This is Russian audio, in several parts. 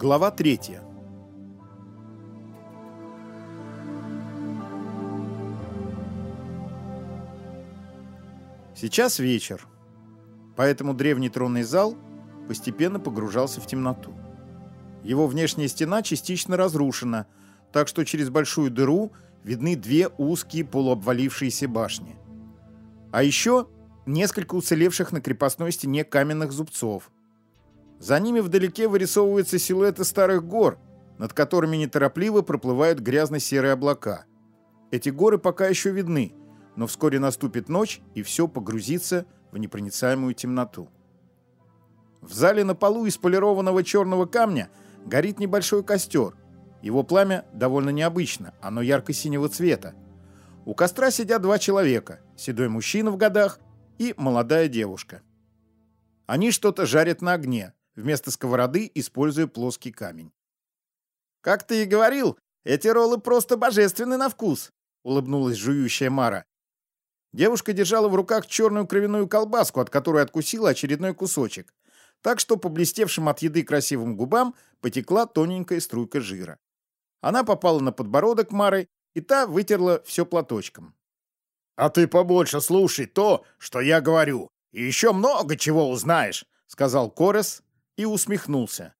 Глава третья. Сейчас вечер, поэтому древний тронный зал постепенно погружался в темноту. Его внешняя стена частично разрушена, так что через большую дыру видны две узкие полуобвалившиеся башни. А еще несколько уцелевших на крепостной стене каменных зубцов. За ними вдалеке вырисовываются силуэты старых гор, над которыми неторопливо проплывают грязно-серые облака. Эти горы пока еще видны, но вскоре наступит ночь, и все погрузится в непроницаемую темноту. В зале на полу из полированного черного камня горит небольшой костер. Его пламя довольно необычно, оно ярко-синего цвета. У костра сидят два человека, седой мужчина в годах и молодая девушка. Они что-то жарят на огне, вместо сковороды используя плоский камень. «Как ты и говорил, эти роллы просто божественны на вкус», — улыбнулась жующая Мара. Девушка держала в руках черную кровяную колбаску, от которой откусила очередной кусочек, так что по блестевшим от еды красивым губам потекла тоненькая струйка жира. Она попала на подбородок Мары, и та вытерла все платочком. «А ты побольше слушай то, что я говорю, и еще много чего узнаешь», — сказал Корес и усмехнулся.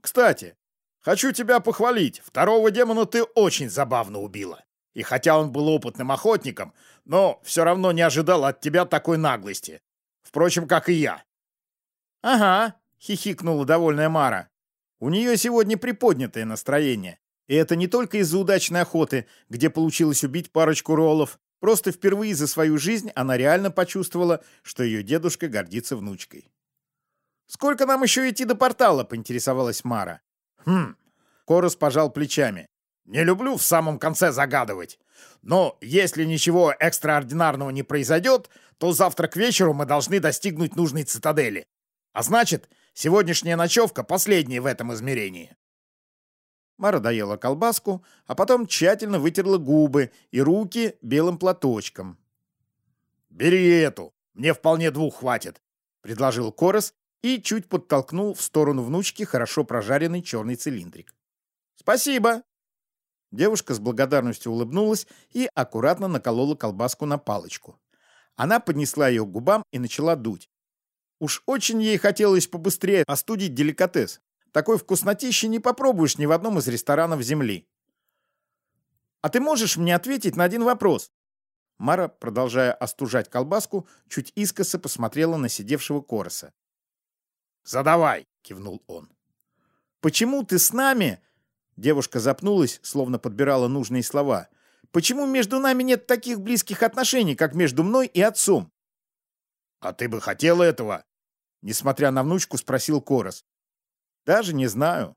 «Кстати, хочу тебя похвалить. Второго демона ты очень забавно убила. И хотя он был опытным охотником, но все равно не ожидал от тебя такой наглости. Впрочем, как и я». «Ага», — хихикнула довольная Мара. «У нее сегодня приподнятое настроение. И это не только из-за удачной охоты, где получилось убить парочку роллов, Просто впервые за свою жизнь она реально почувствовала, что ее дедушка гордится внучкой. «Сколько нам еще идти до портала?» — поинтересовалась Мара. «Хм...» — Корос пожал плечами. «Не люблю в самом конце загадывать. Но если ничего экстраординарного не произойдет, то завтра к вечеру мы должны достигнуть нужной цитадели. А значит, сегодняшняя ночевка последняя в этом измерении». Мара доела колбаску, а потом тщательно вытерла губы и руки белым платочком. «Бери эту, мне вполне двух хватит», — предложил Корос и чуть подтолкнул в сторону внучки хорошо прожаренный черный цилиндрик. «Спасибо!» Девушка с благодарностью улыбнулась и аккуратно наколола колбаску на палочку. Она поднесла ее к губам и начала дуть. Уж очень ей хотелось побыстрее остудить деликатес. Такой вкуснотищи не попробуешь ни в одном из ресторанов Земли. А ты можешь мне ответить на один вопрос? Мара, продолжая остужать колбаску, чуть искоса посмотрела на сидевшего Короса. «Задавай!» — кивнул он. «Почему ты с нами?» Девушка запнулась, словно подбирала нужные слова. «Почему между нами нет таких близких отношений, как между мной и отцом?» «А ты бы хотела этого?» Несмотря на внучку, спросил Корос. Даже не знаю.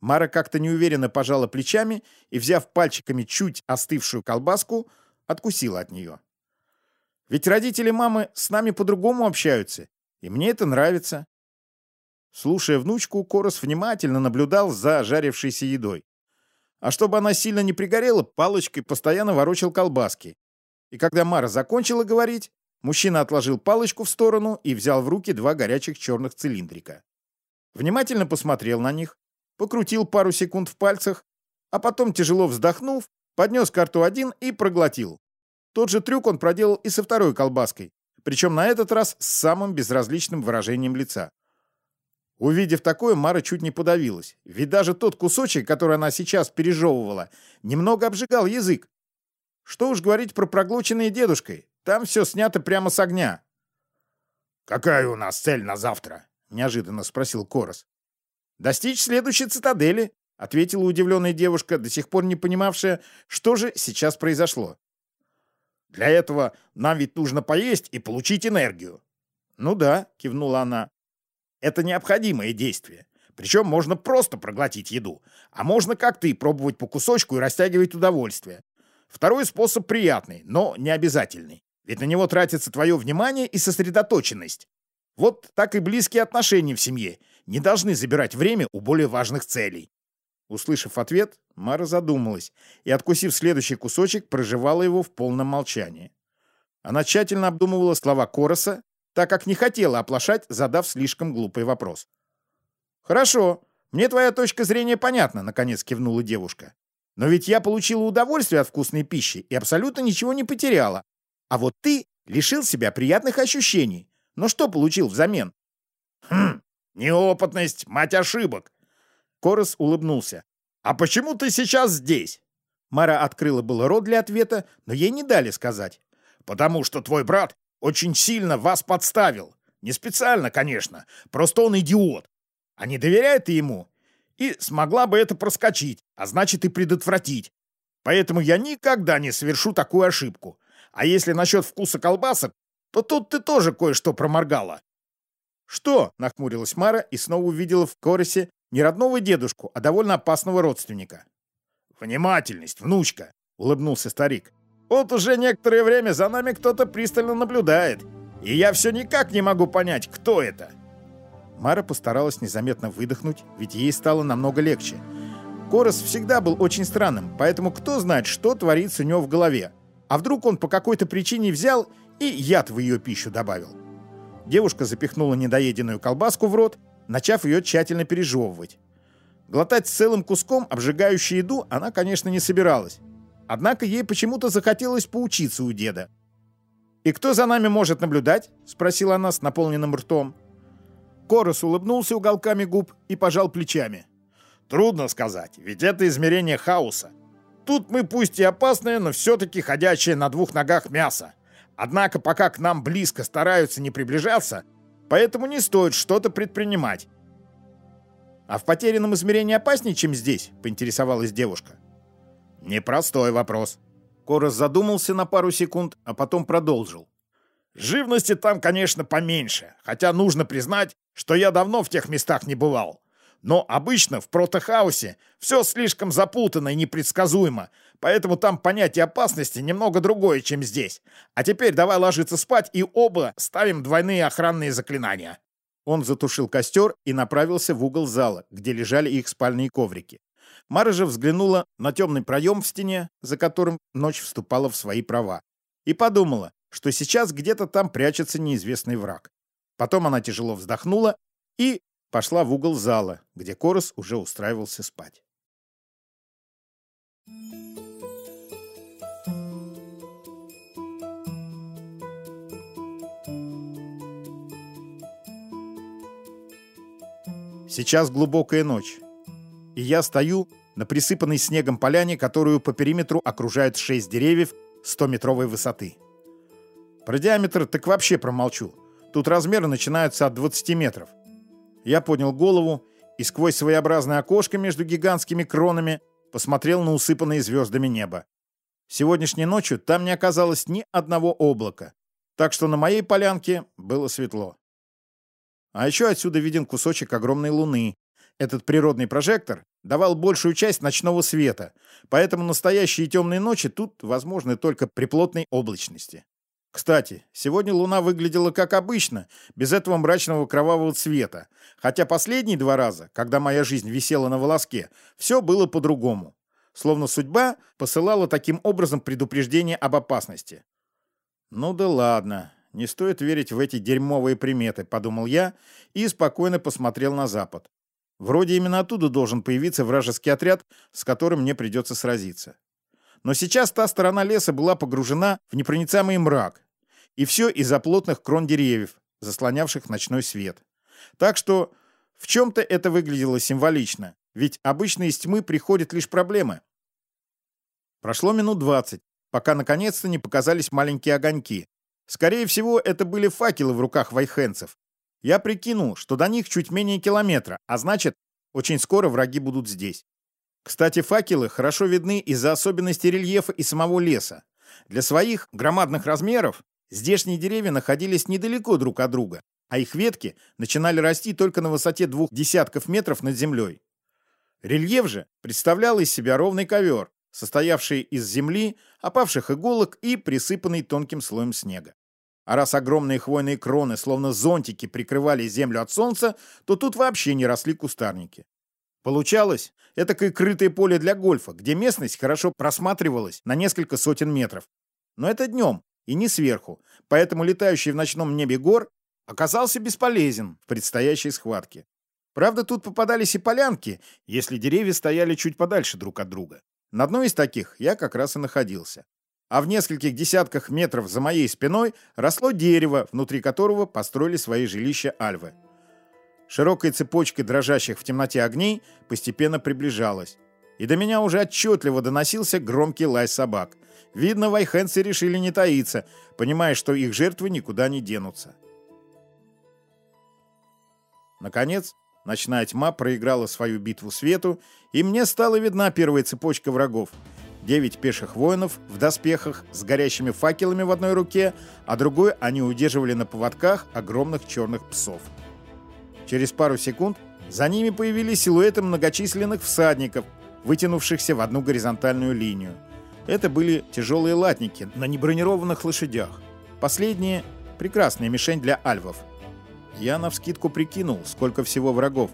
Мара как-то неуверенно пожала плечами и, взяв пальчиками чуть остывшую колбаску, откусила от нее. Ведь родители мамы с нами по-другому общаются, и мне это нравится. Слушая внучку, Корос внимательно наблюдал за жарившейся едой. А чтобы она сильно не пригорела, палочкой постоянно ворочал колбаски. И когда Мара закончила говорить, мужчина отложил палочку в сторону и взял в руки два горячих черных цилиндрика внимательно посмотрел на них, покрутил пару секунд в пальцах, а потом, тяжело вздохнув, поднес карту один и проглотил. Тот же трюк он проделал и со второй колбаской, причем на этот раз с самым безразличным выражением лица. Увидев такое, Мара чуть не подавилась, ведь даже тот кусочек, который она сейчас пережевывала, немного обжигал язык. Что уж говорить про проглоченные дедушкой, там все снято прямо с огня. «Какая у нас цель на завтра?» — неожиданно спросил Корос. «Достичь следующей цитадели», — ответила удивленная девушка, до сих пор не понимавшая, что же сейчас произошло. «Для этого нам ведь нужно поесть и получить энергию». «Ну да», — кивнула она. «Это необходимое действие. Причем можно просто проглотить еду, а можно, как ты, пробовать по кусочку и растягивать удовольствие. Второй способ приятный, но не обязательный. Ведь на него тратится твое внимание и сосредоточенность. Вот так и близкие отношения в семье не должны забирать время у более важных целей. Услышав ответ, Мара задумалась и, откусив следующий кусочек, проживала его в полном молчании. Она тщательно обдумывала слова Короса, так как не хотела оплошать, задав слишком глупый вопрос. «Хорошо, Мне твоя точка зрения понятна, наконец кивнула девушка. Но ведь я получила удовольствие от вкусной пищи и абсолютно ничего не потеряла. А вот ты лишил себя приятных ощущений. Но что получил взамен? Хм, неопытность, мать ошибок. Корос улыбнулся. А почему ты сейчас здесь? Мара открыла было рот для ответа, но ей не дали сказать. Потому что твой брат очень сильно вас подставил. Не специально, конечно, просто он идиот. А не доверяет ты ему, и смогла бы это проскочить, а значит и предотвратить. Поэтому я никогда не совершу такую ошибку. А если насчет вкуса колбасок, то тут ты тоже кое-что проморгала. «Что?» — нахмурилась Мара и снова увидела в Корисе не родного дедушку, а довольно опасного родственника. «Внимательность, внучка!» — улыбнулся старик. «Вот уже некоторое время за нами кто-то пристально наблюдает, и я все никак не могу понять, кто это». Мара постаралась незаметно выдохнуть, ведь ей стало намного легче. Корос всегда был очень странным, поэтому кто знает, что творится у него в голове. А вдруг он по какой-то причине взял и яд в ее пищу добавил. Девушка запихнула недоеденную колбаску в рот, начав ее тщательно пережевывать. Глотать целым куском обжигающую еду она, конечно, не собиралась. Однако ей почему-то захотелось поучиться у деда. «И кто за нами может наблюдать?» — спросила она с наполненным ртом. Корос улыбнулся уголками губ и пожал плечами. «Трудно сказать, ведь это измерение хаоса. Тут мы пусть и опасные, но все-таки ходячие на двух ногах мясо. Однако пока к нам близко стараются не приближаться, поэтому не стоит что-то предпринимать. «А в потерянном измерении опаснее, чем здесь?» — поинтересовалась девушка. «Непростой вопрос». Корос задумался на пару секунд, а потом продолжил. «Живности там, конечно, поменьше, хотя нужно признать, что я давно в тех местах не бывал. Но обычно в протохаусе все слишком запутанно и непредсказуемо, поэтому там понятие опасности немного другое, чем здесь. А теперь давай ложиться спать и оба ставим двойные охранные заклинания». Он затушил костер и направился в угол зала, где лежали их спальные коврики. Мара же взглянула на темный проем в стене, за которым ночь вступала в свои права, и подумала, что сейчас где-то там прячется неизвестный враг. Потом она тяжело вздохнула и пошла в угол зала, где Корос уже устраивался спать. Сейчас глубокая ночь, и я стою на присыпанной снегом поляне, которую по периметру окружают шесть деревьев 100-метровой высоты. Про диаметр так вообще промолчу. Тут размеры начинаются от 20 метров. Я поднял голову и сквозь своеобразное окошко между гигантскими кронами посмотрел на усыпанное звездами небо. Сегодняшней ночью там не оказалось ни одного облака, так что на моей полянке было светло. А еще отсюда виден кусочек огромной луны. Этот природный прожектор давал большую часть ночного света, поэтому настоящие темные ночи тут возможны только при плотной облачности. Кстати, сегодня луна выглядела как обычно, без этого мрачного кровавого цвета, хотя последние два раза, когда моя жизнь висела на волоске, все было по-другому. Словно судьба посылала таким образом предупреждение об опасности. Ну да ладно, не стоит верить в эти дерьмовые приметы, подумал я и спокойно посмотрел на запад. Вроде именно оттуда должен появиться вражеский отряд, с которым мне придется сразиться. Но сейчас та сторона леса была погружена в непроницаемый мрак, и все из-за плотных крон деревьев, заслонявших ночной свет. Так что в чем-то это выглядело символично, ведь обычно из тьмы приходят лишь проблемы. Прошло минут двадцать, пока наконец-то не показались маленькие огоньки, Скорее всего, это были факелы в руках вайхенцев. Я прикинул, что до них чуть менее километра, а значит, очень скоро враги будут здесь. Кстати, факелы хорошо видны из-за особенностей рельефа и самого леса. Для своих громадных размеров здешние деревья находились недалеко друг от друга, а их ветки начинали расти только на высоте двух десятков метров над землей. Рельеф же представлял из себя ровный ковер, состоявший из земли, опавших иголок и присыпанный тонким слоем снега. А раз огромные хвойные кроны, словно зонтики, прикрывали землю от солнца, то тут вообще не росли кустарники. Получалось этакое крытое поле для гольфа, где местность хорошо просматривалась на несколько сотен метров. Но это днем и не сверху, поэтому летающий в ночном небе гор оказался бесполезен в предстоящей схватке. Правда, тут попадались и полянки, если деревья стояли чуть подальше друг от друга. На одной из таких я как раз и находился. А в нескольких десятках метров за моей спиной росло дерево, внутри которого построили свои жилища альвы. Широкой цепочкой дрожащих в темноте огней постепенно приближалась. И до меня уже отчетливо доносился громкий лай собак. Видно, вайхенцы решили не таиться, понимая, что их жертвы никуда не денутся. Наконец, Ночная тьма проиграла свою битву свету, и мне стала видна первая цепочка врагов. Девять пеших воинов в доспехах с горящими факелами в одной руке, а другой они удерживали на поводках огромных черных псов. Через пару секунд за ними появились силуэты многочисленных всадников, вытянувшихся в одну горизонтальную линию. Это были тяжелые латники на небронированных лошадях. Последние — прекрасная мишень для альвов — я навскидку прикинул, сколько всего врагов.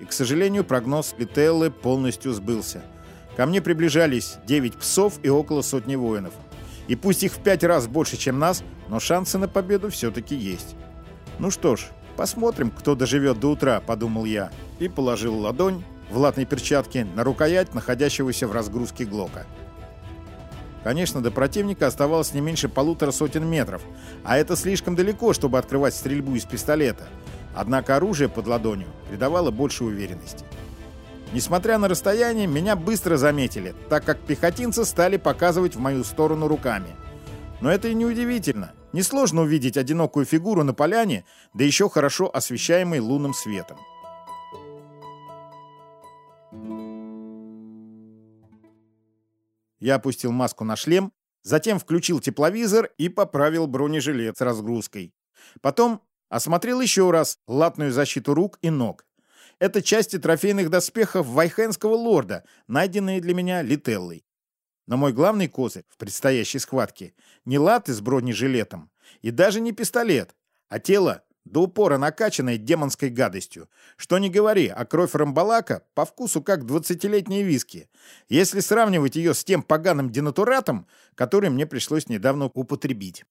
И, к сожалению, прогноз Лителлы полностью сбылся. Ко мне приближались 9 псов и около сотни воинов. И пусть их в пять раз больше, чем нас, но шансы на победу все-таки есть. Ну что ж, посмотрим, кто доживет до утра, подумал я. И положил ладонь в латной перчатке на рукоять находящегося в разгрузке Глока. Конечно, до противника оставалось не меньше полутора сотен метров, а это слишком далеко, чтобы открывать стрельбу из пистолета. Однако оружие под ладонью придавало больше уверенности. Несмотря на расстояние, меня быстро заметили, так как пехотинцы стали показывать в мою сторону руками. Но это и не удивительно. Несложно увидеть одинокую фигуру на поляне, да еще хорошо освещаемой лунным светом. Я опустил маску на шлем, затем включил тепловизор и поправил бронежилет с разгрузкой. Потом осмотрел еще раз латную защиту рук и ног. Это части трофейных доспехов Вайхенского лорда, найденные для меня Лителлой. Но мой главный козырь в предстоящей схватке не латы с бронежилетом и даже не пистолет, а тело до упора накачанной демонской гадостью. Что не говори, а кровь Рамбалака по вкусу как двадцатилетние виски, если сравнивать ее с тем поганым денатуратом, который мне пришлось недавно употребить.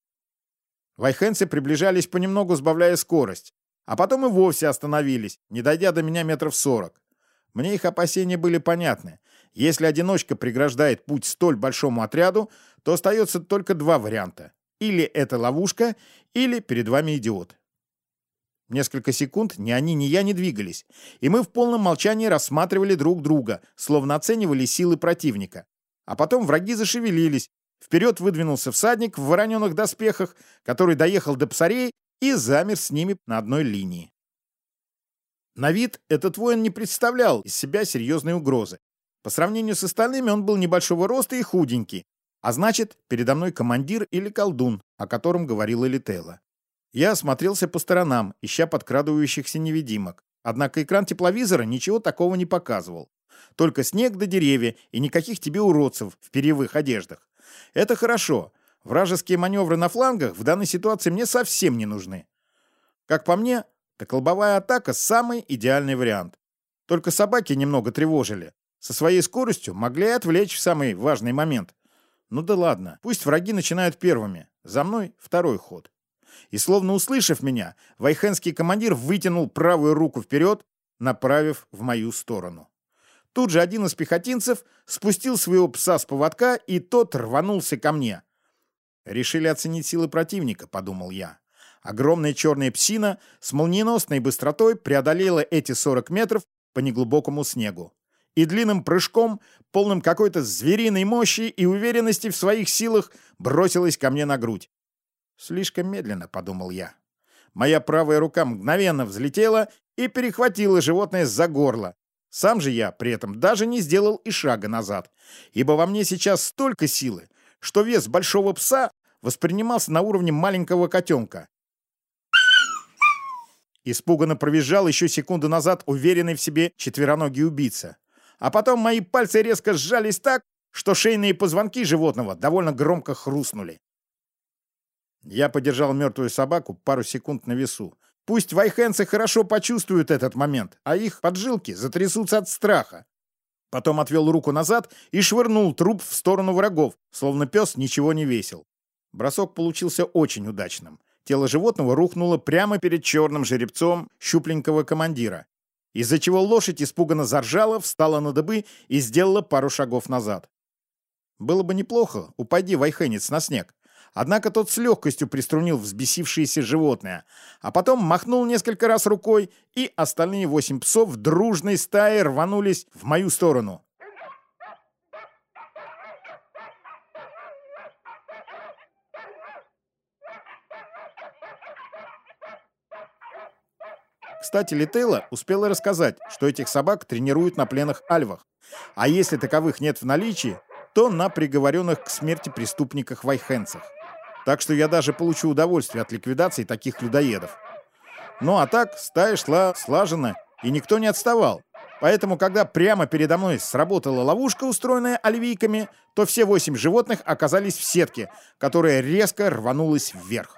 Вайхенцы приближались понемногу, сбавляя скорость, а потом и вовсе остановились, не дойдя до меня метров сорок. Мне их опасения были понятны. Если одиночка преграждает путь столь большому отряду, то остается только два варианта. Или это ловушка, или перед вами идиот. Несколько секунд ни они, ни я не двигались, и мы в полном молчании рассматривали друг друга, словно оценивали силы противника. А потом враги зашевелились. Вперед выдвинулся всадник в вороненых доспехах, который доехал до псарей и замер с ними на одной линии. На вид этот воин не представлял из себя серьезной угрозы. По сравнению с остальными он был небольшого роста и худенький, а значит, передо мной командир или колдун, о котором говорила Летела. Я осмотрелся по сторонам, ища подкрадывающихся невидимок. Однако экран тепловизора ничего такого не показывал. Только снег да деревья и никаких тебе уродцев в перьевых одеждах. Это хорошо. Вражеские маневры на флангах в данной ситуации мне совсем не нужны. Как по мне, так лобовая атака – самый идеальный вариант. Только собаки немного тревожили. Со своей скоростью могли отвлечь в самый важный момент. Ну да ладно, пусть враги начинают первыми. За мной второй ход. И словно услышав меня, вайхенский командир вытянул правую руку вперед, направив в мою сторону. Тут же один из пехотинцев спустил своего пса с поводка, и тот рванулся ко мне. Решили оценить силы противника, подумал я. Огромная черная псина с молниеносной быстротой преодолела эти 40 метров по неглубокому снегу. И длинным прыжком, полным какой-то звериной мощи и уверенности в своих силах, бросилась ко мне на грудь. Слишком медленно, подумал я. Моя правая рука мгновенно взлетела и перехватила животное за горло. Сам же я при этом даже не сделал и шага назад, ибо во мне сейчас столько силы, что вес большого пса воспринимался на уровне маленького котенка. Испуганно провизжал еще секунду назад уверенный в себе четвероногий убийца. А потом мои пальцы резко сжались так, что шейные позвонки животного довольно громко хрустнули. Я подержал мертвую собаку пару секунд на весу. Пусть вайхенцы хорошо почувствуют этот момент, а их поджилки затрясутся от страха. Потом отвел руку назад и швырнул труп в сторону врагов, словно пес ничего не весил. Бросок получился очень удачным. Тело животного рухнуло прямо перед черным жеребцом щупленького командира. из-за чего лошадь испуганно заржала, встала на дыбы и сделала пару шагов назад. Было бы неплохо, упади вайхенец на снег. Однако тот с легкостью приструнил взбесившееся животное, а потом махнул несколько раз рукой, и остальные восемь псов дружной стаей рванулись в мою сторону. Кстати, Литейла успела рассказать, что этих собак тренируют на пленных альвах. А если таковых нет в наличии, то на приговоренных к смерти преступниках-вайхенцах. Так что я даже получу удовольствие от ликвидации таких людоедов. Ну а так, стая шла слаженно, и никто не отставал. Поэтому, когда прямо передо мной сработала ловушка, устроенная альвийками, то все восемь животных оказались в сетке, которая резко рванулась вверх.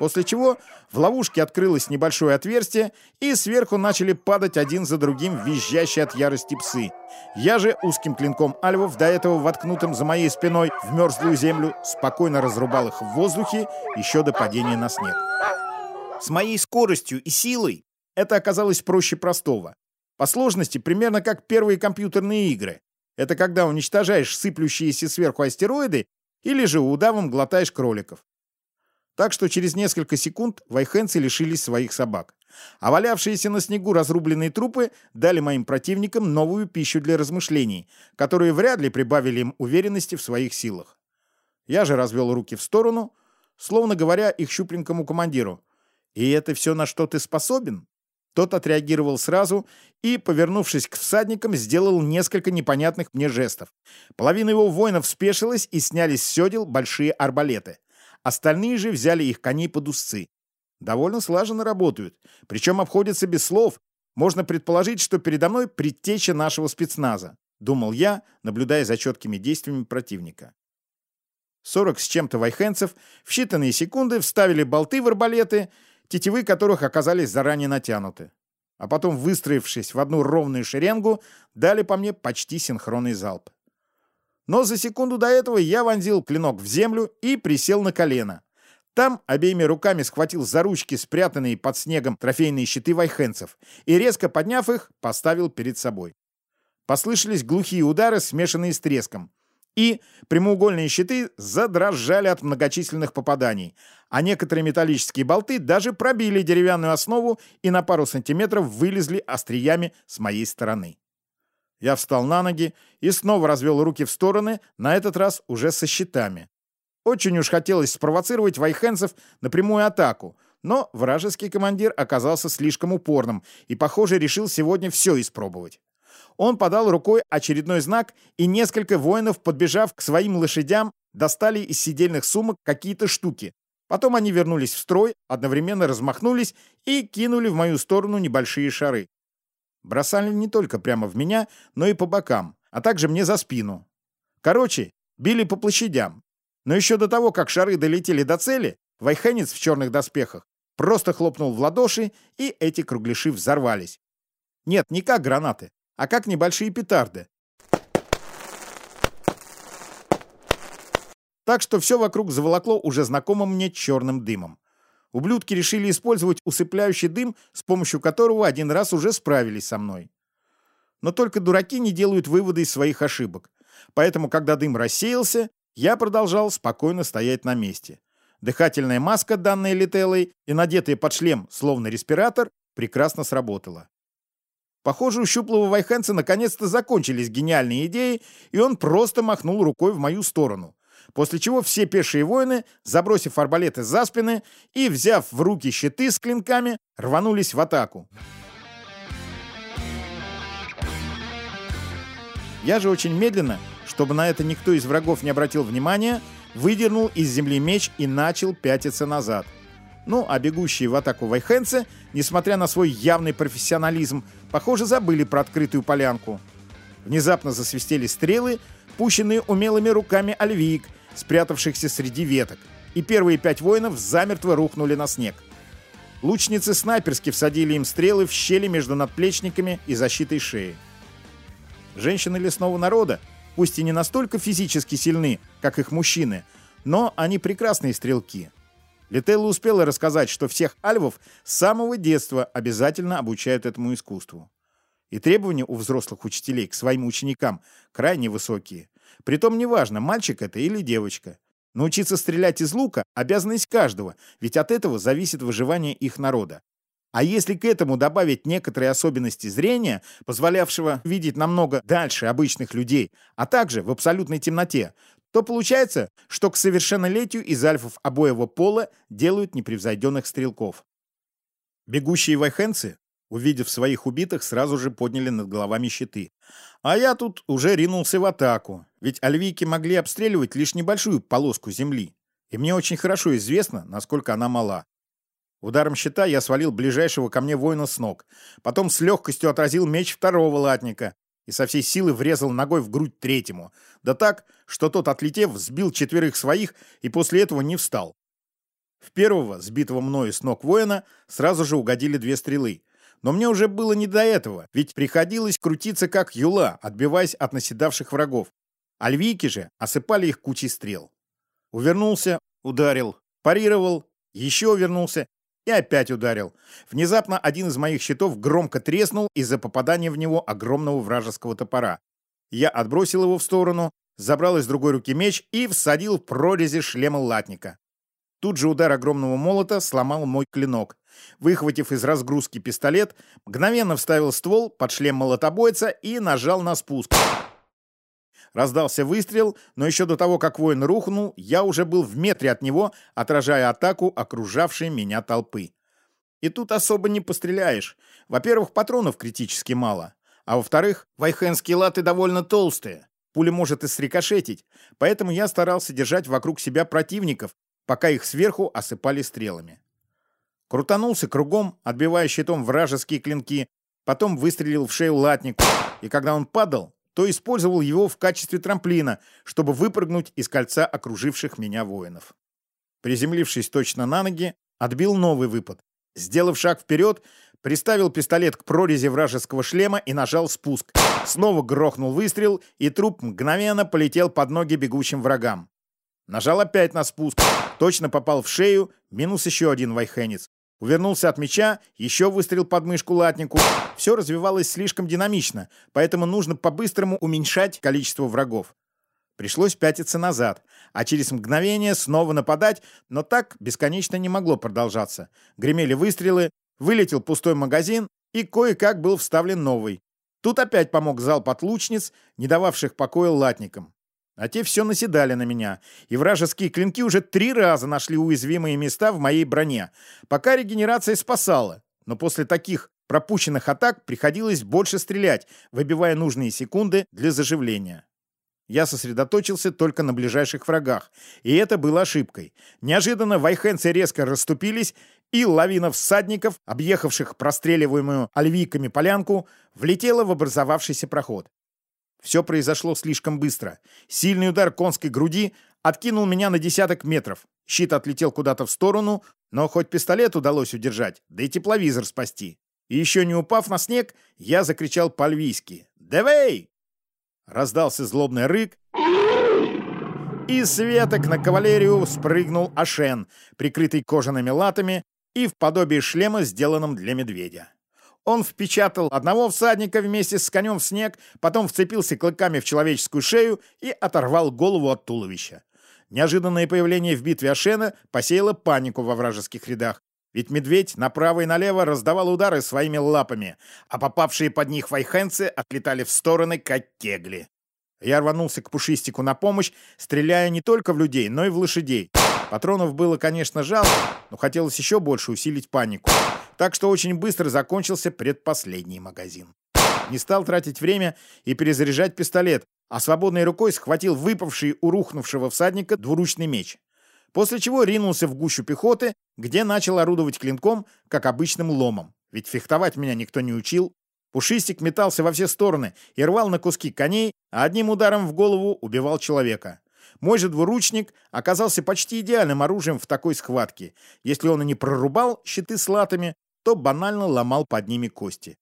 После чего в ловушке открылось небольшое отверстие, и сверху начали падать один за другим визжащие от ярости псы. Я же узким клинком альвов, до этого воткнутым за моей спиной в мерзлую землю, спокойно разрубал их в воздухе еще до падения на снег. С моей скоростью и силой это оказалось проще простого. По сложности примерно как первые компьютерные игры. Это когда уничтожаешь сыплющиеся сверху астероиды или же удавом глотаешь кроликов. Так что через несколько секунд вайхенцы лишились своих собак. А валявшиеся на снегу разрубленные трупы дали моим противникам новую пищу для размышлений, которые вряд ли прибавили им уверенности в своих силах. Я же развел руки в сторону, словно говоря их щупленькому командиру. «И это все, на что ты способен?» Тот отреагировал сразу и, повернувшись к всадникам, сделал несколько непонятных мне жестов. Половина его воинов спешилась и сняли с седел большие арбалеты. Остальные же взяли их коней под узцы. Довольно слаженно работают, причем обходятся без слов. Можно предположить, что передо мной предтеча нашего спецназа, думал я, наблюдая за четкими действиями противника. Сорок с чем-то вайхенцев в считанные секунды вставили болты в арбалеты, тетивы которых оказались заранее натянуты. А потом, выстроившись в одну ровную шеренгу, дали по мне почти синхронный залп. Но за секунду до этого я вонзил клинок в землю и присел на колено. Там обеими руками схватил за ручки спрятанные под снегом трофейные щиты вайхенцев и, резко подняв их, поставил перед собой. Послышались глухие удары, смешанные с треском. И прямоугольные щиты задрожали от многочисленных попаданий, а некоторые металлические болты даже пробили деревянную основу и на пару сантиметров вылезли остриями с моей стороны. Я встал на ноги и снова развел руки в стороны, на этот раз уже со щитами. Очень уж хотелось спровоцировать вайхенцев на прямую атаку, но вражеский командир оказался слишком упорным и, похоже, решил сегодня все испробовать. Он подал рукой очередной знак, и несколько воинов, подбежав к своим лошадям, достали из сидельных сумок какие-то штуки. Потом они вернулись в строй, одновременно размахнулись и кинули в мою сторону небольшие шары. Бросали не только прямо в меня, но и по бокам, а также мне за спину. Короче, били по площадям. Но еще до того, как шары долетели до цели, Вайхенец в черных доспехах просто хлопнул в ладоши, и эти кругляши взорвались. Нет, не как гранаты, а как небольшие петарды. Так что все вокруг заволокло уже знакомым мне черным дымом. Ублюдки решили использовать усыпляющий дым, с помощью которого один раз уже справились со мной. Но только дураки не делают выводы из своих ошибок. Поэтому, когда дым рассеялся, я продолжал спокойно стоять на месте. Дыхательная маска, данная Лителлой, и надетая под шлем, словно респиратор, прекрасно сработала. Похоже, у щуплого вайхенца наконец-то закончились гениальные идеи, и он просто махнул рукой в мою сторону после чего все пешие воины, забросив арбалеты за спины и взяв в руки щиты с клинками, рванулись в атаку. Я же очень медленно, чтобы на это никто из врагов не обратил внимания, выдернул из земли меч и начал пятиться назад. Ну, а бегущие в атаку вайхенцы, несмотря на свой явный профессионализм, похоже, забыли про открытую полянку. Внезапно засвистели стрелы, пущенные умелыми руками альвиик, спрятавшихся среди веток, и первые пять воинов замертво рухнули на снег. Лучницы снайперски всадили им стрелы в щели между надплечниками и защитой шеи. Женщины лесного народа, пусть и не настолько физически сильны, как их мужчины, но они прекрасные стрелки. Летелла успела рассказать, что всех альвов с самого детства обязательно обучают этому искусству. И требования у взрослых учителей к своим ученикам крайне высокие. Притом неважно, мальчик это или девочка. Научиться стрелять из лука – обязанность каждого, ведь от этого зависит выживание их народа. А если к этому добавить некоторые особенности зрения, позволявшего видеть намного дальше обычных людей, а также в абсолютной темноте, то получается, что к совершеннолетию из альфов обоего пола делают непревзойденных стрелков. Бегущие вайхенцы, увидев своих убитых, сразу же подняли над головами щиты. А я тут уже ринулся в атаку, ведь альвийки могли обстреливать лишь небольшую полоску земли. И мне очень хорошо известно, насколько она мала. Ударом щита я свалил ближайшего ко мне воина с ног. Потом с легкостью отразил меч второго латника и со всей силы врезал ногой в грудь третьему. Да так, что тот, отлетев, сбил четверых своих и после этого не встал. В первого, сбитого мною с ног воина, сразу же угодили две стрелы. Но мне уже было не до этого, ведь приходилось крутиться как юла, отбиваясь от наседавших врагов. Альвийки же осыпали их кучей стрел. Увернулся, ударил, парировал, еще увернулся и опять ударил. Внезапно один из моих щитов громко треснул из-за попадания в него огромного вражеского топора. Я отбросил его в сторону, забрал из другой руки меч и всадил в прорези шлема латника. Тут же удар огромного молота сломал мой клинок. Выхватив из разгрузки пистолет, мгновенно вставил ствол под шлем молотобойца и нажал на спуск. Раздался выстрел, но еще до того, как воин рухнул, я уже был в метре от него, отражая атаку окружавшей меня толпы. И тут особо не постреляешь. Во-первых, патронов критически мало. А во-вторых, вайхенские латы довольно толстые. Пуля может и срикошетить. Поэтому я старался держать вокруг себя противников, пока их сверху осыпали стрелами. Крутанулся кругом, отбивая щитом вражеские клинки, потом выстрелил в шею латнику, и когда он падал, то использовал его в качестве трамплина, чтобы выпрыгнуть из кольца окруживших меня воинов. Приземлившись точно на ноги, отбил новый выпад. Сделав шаг вперед, приставил пистолет к прорези вражеского шлема и нажал спуск. Снова грохнул выстрел, и труп мгновенно полетел под ноги бегущим врагам. Нажал опять на спуск, точно попал в шею, минус еще один вайхенец. Увернулся от меча, еще выстрелил под мышку латнику. Все развивалось слишком динамично, поэтому нужно по-быстрому уменьшать количество врагов. Пришлось пятиться назад, а через мгновение снова нападать, но так бесконечно не могло продолжаться. Гремели выстрелы, вылетел пустой магазин, и кое-как был вставлен новый. Тут опять помог залп от лучниц, не дававших покоя латникам. А те все наседали на меня, и вражеские клинки уже три раза нашли уязвимые места в моей броне, пока регенерация спасала. Но после таких пропущенных атак приходилось больше стрелять, выбивая нужные секунды для заживления. Я сосредоточился только на ближайших врагах, и это было ошибкой. Неожиданно вайхенцы резко расступились, и лавина всадников, объехавших простреливаемую альвийками полянку, влетела в образовавшийся проход. Все произошло слишком быстро. Сильный удар конской груди откинул меня на десяток метров. Щит отлетел куда-то в сторону, но хоть пистолет удалось удержать, да и тепловизор спасти. И еще не упав на снег, я закричал по-альвийски «Девей!». Раздался злобный рык, и с веток на кавалерию спрыгнул Ашен, прикрытый кожаными латами и в подобии шлема, сделанном для медведя. Он впечатал одного всадника вместе с конем в снег, потом вцепился клыками в человеческую шею и оторвал голову от туловища. Неожиданное появление в битве Ашена посеяло панику во вражеских рядах. Ведь медведь направо и налево раздавал удары своими лапами, а попавшие под них вайхенцы отлетали в стороны, как кегли. Я рванулся к Пушистику на помощь, стреляя не только в людей, но и в лошадей. Патронов было, конечно, жалко, но хотелось еще больше усилить панику так что очень быстро закончился предпоследний магазин. Не стал тратить время и перезаряжать пистолет, а свободной рукой схватил выпавший у рухнувшего всадника двуручный меч. После чего ринулся в гущу пехоты, где начал орудовать клинком, как обычным ломом. Ведь фехтовать меня никто не учил. Пушистик метался во все стороны и рвал на куски коней, а одним ударом в голову убивал человека. Мой же двуручник оказался почти идеальным оружием в такой схватке. Если он и не прорубал щиты с латами, то банально ломал под ними кости.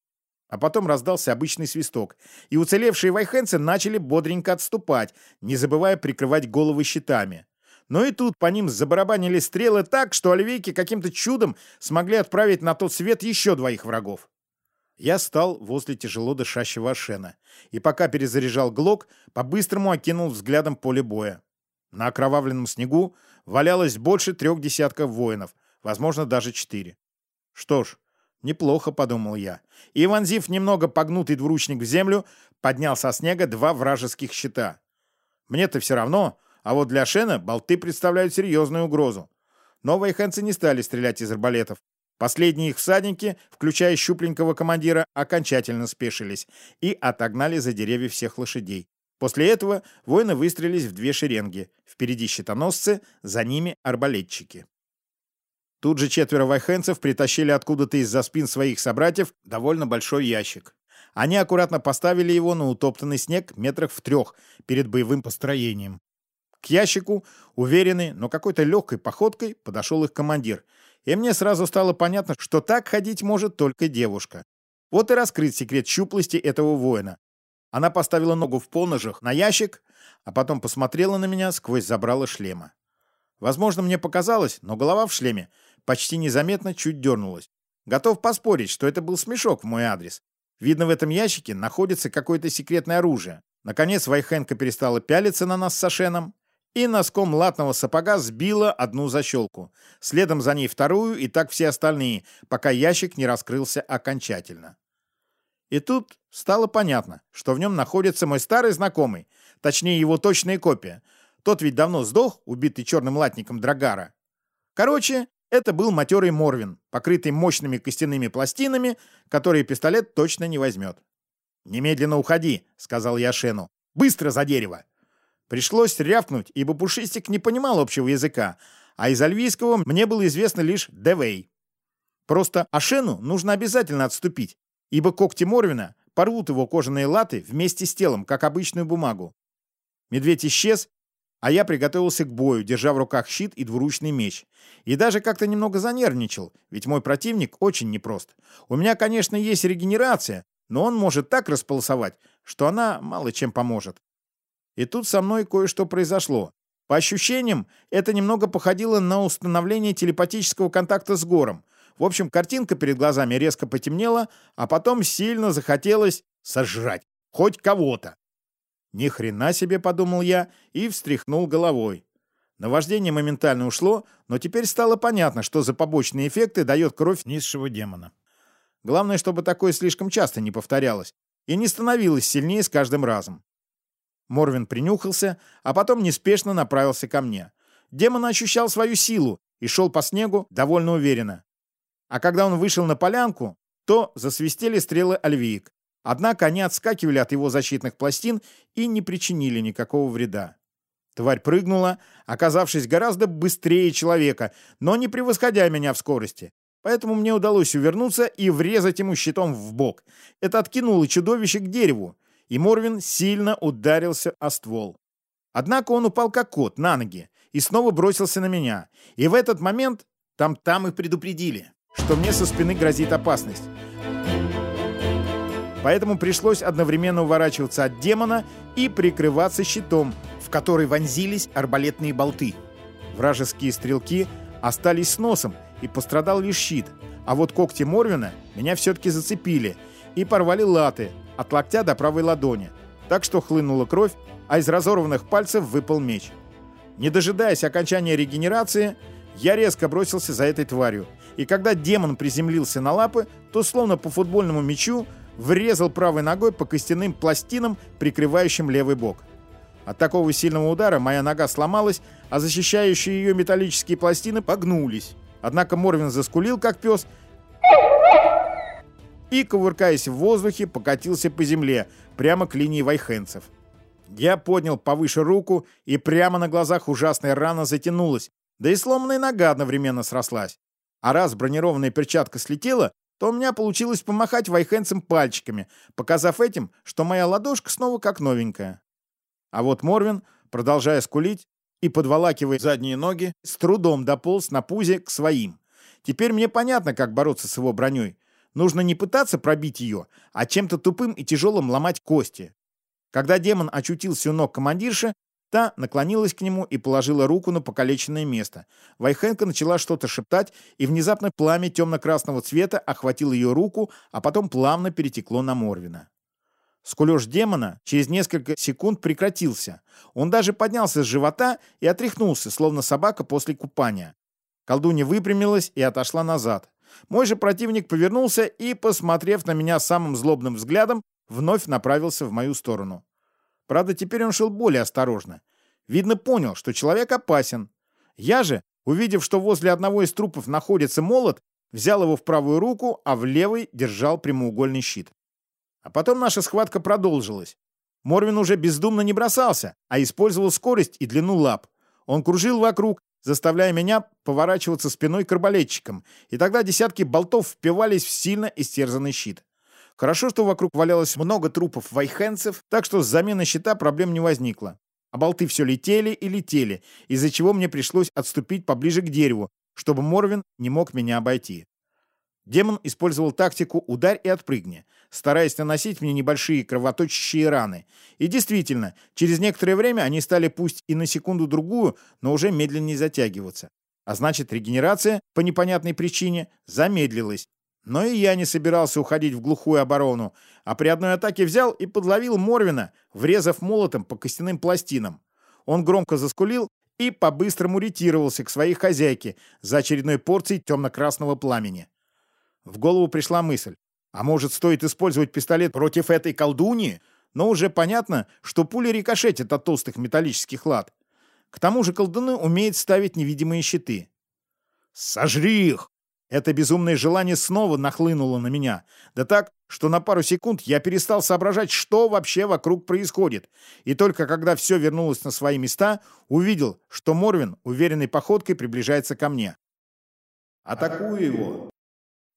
А потом раздался обычный свисток, и уцелевшие вайхенцы начали бодренько отступать, не забывая прикрывать головы щитами. Но и тут по ним забарабанили стрелы так, что оливейки каким-то чудом смогли отправить на тот свет еще двоих врагов. Я стал возле тяжело дышащего Ашена, и пока перезаряжал глок, по-быстрому окинул взглядом поле боя. На окровавленном снегу валялось больше трех десятков воинов, возможно, даже четыре. Что ж, неплохо, подумал я. И, вонзив немного погнутый двуручник в землю, поднял со снега два вражеских щита. Мне-то все равно, а вот для Шена болты представляют серьезную угрозу. Но вайхенцы не стали стрелять из арбалетов. Последние их всадники, включая щупленького командира, окончательно спешились и отогнали за деревья всех лошадей. После этого воины выстрелились в две шеренги. Впереди щитоносцы, за ними арбалетчики. Тут же четверо вайхенцев притащили откуда-то из-за спин своих собратьев довольно большой ящик. Они аккуратно поставили его на утоптанный снег метрах в трех перед боевым построением. К ящику, уверенный, но какой-то легкой походкой, подошел их командир. И мне сразу стало понятно, что так ходить может только девушка. Вот и раскрыть секрет щуплости этого воина. Она поставила ногу в поножах на ящик, а потом посмотрела на меня сквозь забрало шлема. Возможно, мне показалось, но голова в шлеме почти незаметно чуть дернулась. Готов поспорить, что это был смешок в мой адрес. Видно, в этом ящике находится какое-то секретное оружие. Наконец Вайхенко перестала пялиться на нас с Сашеном и носком латного сапога сбила одну защелку. Следом за ней вторую и так все остальные, пока ящик не раскрылся окончательно. И тут стало понятно, что в нем находится мой старый знакомый, точнее его точная копия. Тот ведь давно сдох, убитый черным латником Драгара. Короче, это был матерый Морвин, покрытый мощными костяными пластинами, которые пистолет точно не возьмет. «Немедленно уходи», — сказал я Шену. «Быстро за дерево!» Пришлось рявкнуть, ибо Пушистик не понимал общего языка, а из альвийского мне было известно лишь «девей». Просто Ашену нужно обязательно отступить, ибо когти Морвина порвут его кожаные латы вместе с телом, как обычную бумагу. Медведь исчез, а я приготовился к бою, держа в руках щит и двуручный меч. И даже как-то немного занервничал, ведь мой противник очень непрост. У меня, конечно, есть регенерация, но он может так располосовать, что она мало чем поможет. И тут со мной кое-что произошло. По ощущениям, это немного походило на установление телепатического контакта с Гором. В общем, картинка перед глазами резко потемнела, а потом сильно захотелось сожрать хоть кого-то. Ни хрена себе, подумал я и встряхнул головой. Наваждение моментально ушло, но теперь стало понятно, что за побочные эффекты дает кровь низшего демона. Главное, чтобы такое слишком часто не повторялось и не становилось сильнее с каждым разом. Морвин принюхался, а потом неспешно направился ко мне. Демон ощущал свою силу и шел по снегу довольно уверенно. А когда он вышел на полянку, то засвистели стрелы альвиек. Однако они отскакивали от его защитных пластин и не причинили никакого вреда. Тварь прыгнула, оказавшись гораздо быстрее человека, но не превосходя меня в скорости. Поэтому мне удалось увернуться и врезать ему щитом в бок. Это откинуло чудовище к дереву, и Морвин сильно ударился о ствол. Однако он упал как кот на ноги и снова бросился на меня. И в этот момент там-там и предупредили, что мне со спины грозит опасность. Поэтому пришлось одновременно уворачиваться от демона и прикрываться щитом, в который вонзились арбалетные болты. Вражеские стрелки остались с носом, и пострадал лишь щит. А вот когти Морвина меня все-таки зацепили и порвали латы от локтя до правой ладони. Так что хлынула кровь, а из разорванных пальцев выпал меч. Не дожидаясь окончания регенерации, я резко бросился за этой тварью. И когда демон приземлился на лапы, то словно по футбольному мячу врезал правой ногой по костяным пластинам, прикрывающим левый бок. От такого сильного удара моя нога сломалась, а защищающие ее металлические пластины погнулись. Однако Морвин заскулил, как пес, и, кувыркаясь в воздухе, покатился по земле, прямо к линии вайхенцев. Я поднял повыше руку, и прямо на глазах ужасная рана затянулась, да и сломанная нога одновременно срослась. А раз бронированная перчатка слетела, то у меня получилось помахать вайхенцам пальчиками, показав этим, что моя ладошка снова как новенькая. А вот Морвин, продолжая скулить и подволакивая задние ноги, с трудом дополз на пузе к своим. Теперь мне понятно, как бороться с его броней. Нужно не пытаться пробить ее, а чем-то тупым и тяжелым ломать кости. Когда демон очутился у ног командирши, Та наклонилась к нему и положила руку на покалеченное место. Вайхенко начала что-то шептать, и внезапно пламя темно-красного цвета охватило ее руку, а потом плавно перетекло на Морвина. Скулеж демона через несколько секунд прекратился. Он даже поднялся с живота и отряхнулся, словно собака после купания. Колдунья выпрямилась и отошла назад. Мой же противник повернулся и, посмотрев на меня самым злобным взглядом, вновь направился в мою сторону. Правда, теперь он шел более осторожно. Видно, понял, что человек опасен. Я же, увидев, что возле одного из трупов находится молот, взял его в правую руку, а в левой держал прямоугольный щит. А потом наша схватка продолжилась. Морвин уже бездумно не бросался, а использовал скорость и длину лап. Он кружил вокруг, заставляя меня поворачиваться спиной к арбалетчикам, и тогда десятки болтов впивались в сильно истерзанный щит. Хорошо, что вокруг валялось много трупов вайхенцев, так что с заменой щита проблем не возникло. А болты все летели и летели, из-за чего мне пришлось отступить поближе к дереву, чтобы Морвин не мог меня обойти. Демон использовал тактику «ударь и отпрыгни», стараясь наносить мне небольшие кровоточащие раны. И действительно, через некоторое время они стали пусть и на секунду-другую, но уже медленнее затягиваться. А значит, регенерация, по непонятной причине, замедлилась, но и я не собирался уходить в глухую оборону, а при одной атаке взял и подловил Морвина, врезав молотом по костяным пластинам. Он громко заскулил и по-быстрому ретировался к своей хозяйке за очередной порцией темно-красного пламени. В голову пришла мысль, а может, стоит использовать пистолет против этой колдуньи? Но уже понятно, что пули рикошетят от толстых металлических лад. К тому же колдуны умеют ставить невидимые щиты. «Сожри их!» Это безумное желание снова нахлынуло на меня. Да так, что на пару секунд я перестал соображать, что вообще вокруг происходит. И только когда все вернулось на свои места, увидел, что Морвин уверенной походкой приближается ко мне. «Атакую его!»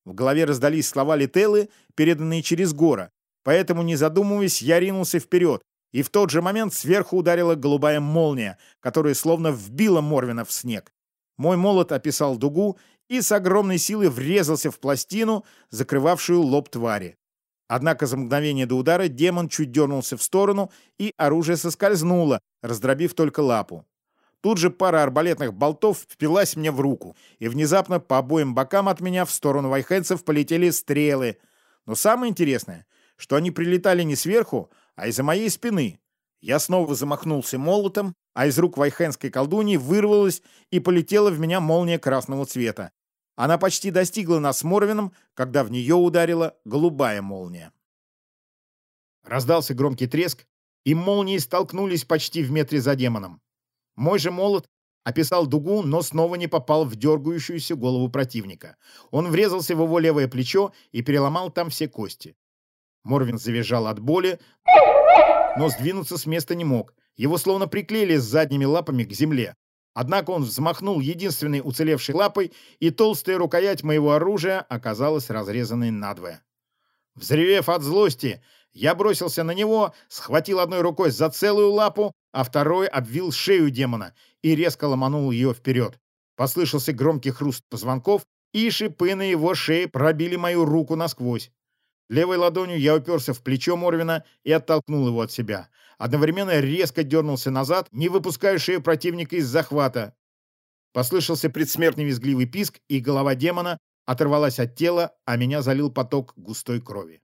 В голове раздались слова Лителлы, переданные через гора. Поэтому, не задумываясь, я ринулся вперед. И в тот же момент сверху ударила голубая молния, которая словно вбила Морвина в снег. Мой молот описал дугу и с огромной силой врезался в пластину, закрывавшую лоб твари. Однако за мгновение до удара демон чуть дернулся в сторону, и оружие соскользнуло, раздробив только лапу. Тут же пара арбалетных болтов впилась мне в руку, и внезапно по обоим бокам от меня в сторону вайхенцев полетели стрелы. Но самое интересное, что они прилетали не сверху, а из-за моей спины. Я снова замахнулся молотом, а из рук вайхенской колдуньи вырвалась и полетела в меня молния красного цвета. Она почти достигла нас с Морвином, когда в нее ударила голубая молния. Раздался громкий треск, и молнии столкнулись почти в метре за демоном. Мой же молот описал дугу, но снова не попал в дергающуюся голову противника. Он врезался в его левое плечо и переломал там все кости. Морвин завизжал от боли, но сдвинуться с места не мог. Его словно приклеили с задними лапами к земле. Однако он взмахнул единственной уцелевшей лапой, и толстая рукоять моего оружия оказалась разрезанной надвое. Взревев от злости, я бросился на него, схватил одной рукой за целую лапу, а второй обвил шею демона и резко ломанул ее вперед. Послышался громкий хруст позвонков, и шипы на его шее пробили мою руку насквозь. Левой ладонью я уперся в плечо Морвина и оттолкнул его от себя. Одновременно резко дернулся назад, не выпуская шею противника из захвата. Послышался предсмертный визгливый писк, и голова демона оторвалась от тела, а меня залил поток густой крови.